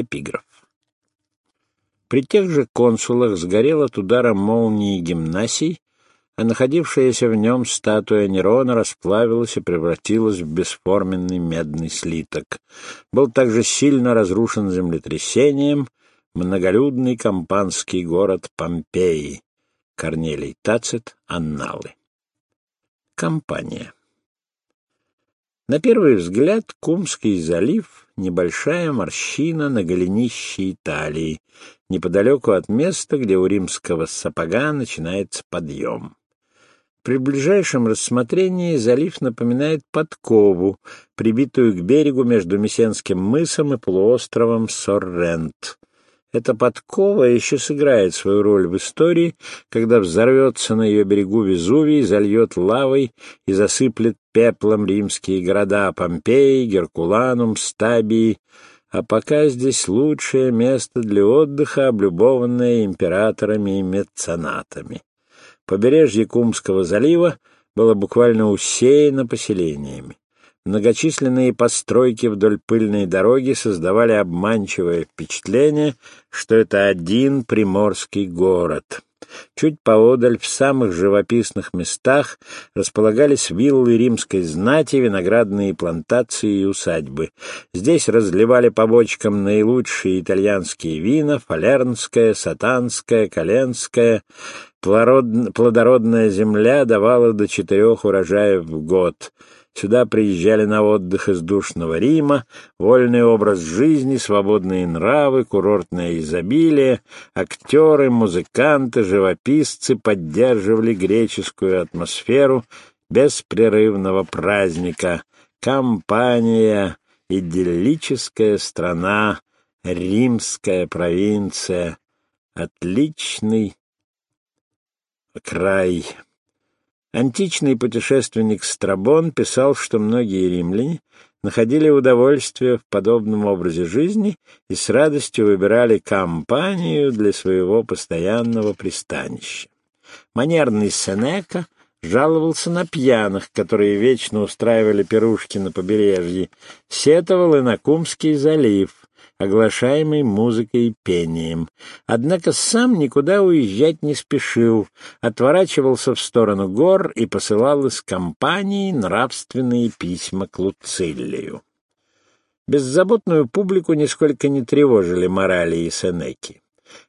Эпиграф. При тех же консулах сгорел от удара молнии гимнасий, а находившаяся в нем статуя Нерона расплавилась и превратилась в бесформенный медный слиток. Был также сильно разрушен землетрясением многолюдный кампанский город Помпеи. Корнелий Тацит, Анналы. Компания. На первый взгляд Кумский залив — небольшая морщина на голенище Италии, неподалеку от места, где у римского сапога начинается подъем. При ближайшем рассмотрении залив напоминает подкову, прибитую к берегу между Мессенским мысом и полуостровом Соррент. Эта подкова еще сыграет свою роль в истории, когда взорвется на ее берегу Везувий, зальет лавой и засыплет пеплом римские города Помпеи, Геркуланум, Стабии, а пока здесь лучшее место для отдыха, облюбованное императорами и меценатами. Побережье Кумского залива было буквально усеяно поселениями. Многочисленные постройки вдоль пыльной дороги создавали обманчивое впечатление, что это один приморский город. Чуть поодаль, в самых живописных местах, располагались виллы римской знати, виноградные плантации и усадьбы. Здесь разливали по бочкам наилучшие итальянские вина — фалернское, сатанское, коленское. Плодородная земля давала до четырех урожаев в год — Сюда приезжали на отдых из душного Рима, вольный образ жизни, свободные нравы, курортное изобилие, актеры, музыканты, живописцы поддерживали греческую атмосферу беспрерывного праздника. Компания, идиллическая страна, римская провинция, отличный край. Античный путешественник Страбон писал, что многие римляне находили удовольствие в подобном образе жизни и с радостью выбирали компанию для своего постоянного пристанища. Манерный Сенека жаловался на пьяных, которые вечно устраивали пирушки на побережье, сетовал и на Кумский залив, оглашаемый музыкой и пением. Однако сам никуда уезжать не спешил, отворачивался в сторону гор и посылал из компании нравственные письма к Луциллию. Беззаботную публику нисколько не тревожили морали и Сенеки.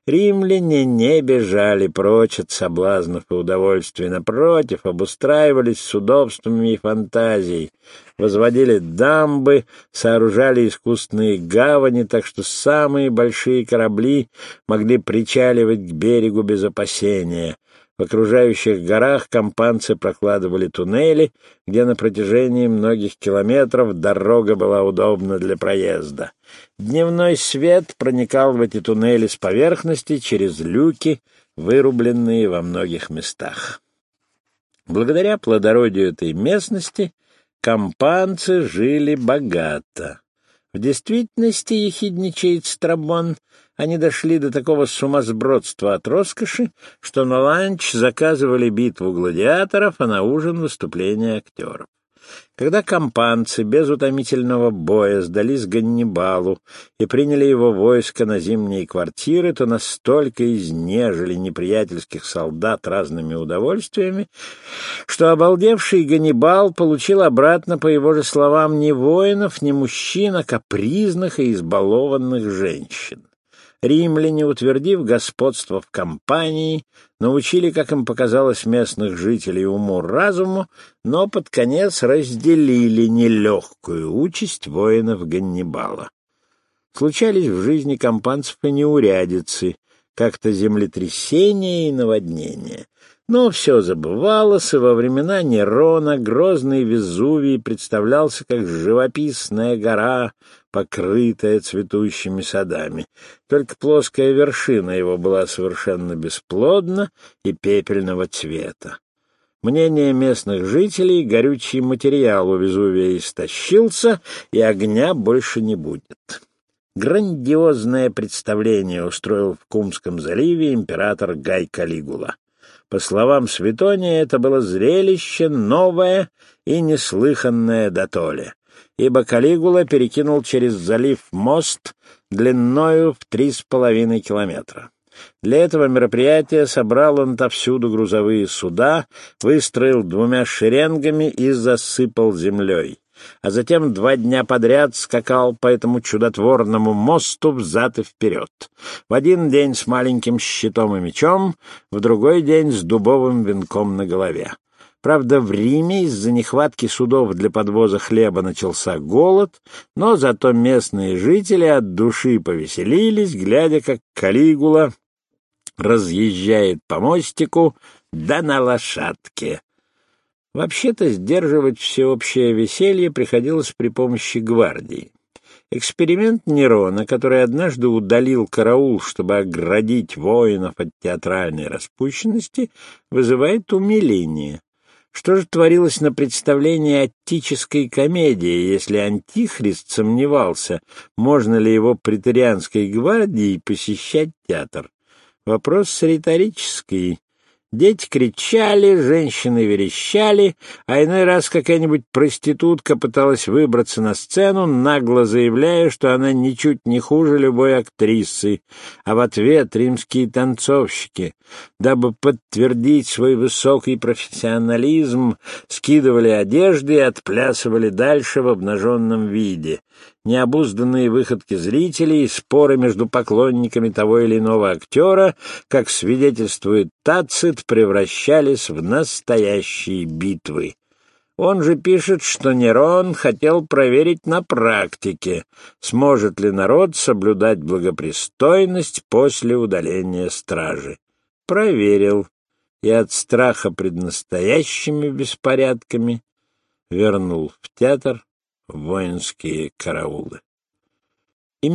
Римляне не бежали прочь от соблазнов и удовольствий, напротив, обустраивались с удобствами и фантазией, возводили дамбы, сооружали искусственные гавани, так что самые большие корабли могли причаливать к берегу без опасения. В окружающих горах компанцы прокладывали туннели, где на протяжении многих километров дорога была удобна для проезда. Дневной свет проникал в эти туннели с поверхности через люки, вырубленные во многих местах. Благодаря плодородию этой местности компанцы жили богато. В действительности, ехидничает Страбон, они дошли до такого сумасбродства от роскоши, что на ланч заказывали битву гладиаторов, а на ужин выступления актеров. Когда компанцы без утомительного боя сдались Ганнибалу и приняли его войско на зимние квартиры, то настолько изнежили неприятельских солдат разными удовольствиями, что обалдевший Ганнибал получил обратно, по его же словам, не воинов, не мужчин, а капризных и избалованных женщин. Римляне, утвердив господство в компании, научили, как им показалось, местных жителей уму-разуму, но под конец разделили нелегкую участь воинов Ганнибала. Случались в жизни компанцев и неурядицы, как-то землетрясения и наводнения. Но все забывалось, и во времена Нерона грозный Везувий представлялся как живописная гора, покрытая цветущими садами. Только плоская вершина его была совершенно бесплодна и пепельного цвета. Мнение местных жителей — горючий материал у Везувия истощился, и огня больше не будет. Грандиозное представление устроил в Кумском заливе император Гай Калигула. По словам Светония, это было зрелище новое и неслыханное дотоле, ибо Калигула перекинул через залив мост, длиною в три с половиной километра. Для этого мероприятия собрал он отовсюду грузовые суда, выстроил двумя шеренгами и засыпал землей. А затем два дня подряд скакал по этому чудотворному мосту взад и вперед. В один день с маленьким щитом и мечом, в другой день с дубовым венком на голове. Правда, в Риме из-за нехватки судов для подвоза хлеба начался голод, но зато местные жители от души повеселились, глядя, как Калигула разъезжает по мостику, да на лошадке. Вообще-то сдерживать всеобщее веселье приходилось при помощи гвардии. Эксперимент Нерона, который однажды удалил караул, чтобы оградить воинов от театральной распущенности, вызывает умиление. Что же творилось на представлении аттической комедии, если Антихрист сомневался, можно ли его претерианской гвардии посещать театр? Вопрос риторический. Дети кричали, женщины верещали, а иной раз какая-нибудь проститутка пыталась выбраться на сцену, нагло заявляя, что она ничуть не хуже любой актрисы, а в ответ римские танцовщики, дабы подтвердить свой высокий профессионализм, скидывали одежды и отплясывали дальше в обнаженном виде необузданные выходки зрителей, споры между поклонниками того или иного актера, как свидетельствует Тацит, превращались в настоящие битвы. Он же пишет, что Нерон хотел проверить на практике, сможет ли народ соблюдать благопристойность после удаления стражи. Проверил, и от страха пред настоящими беспорядками вернул в театр воинские караулы.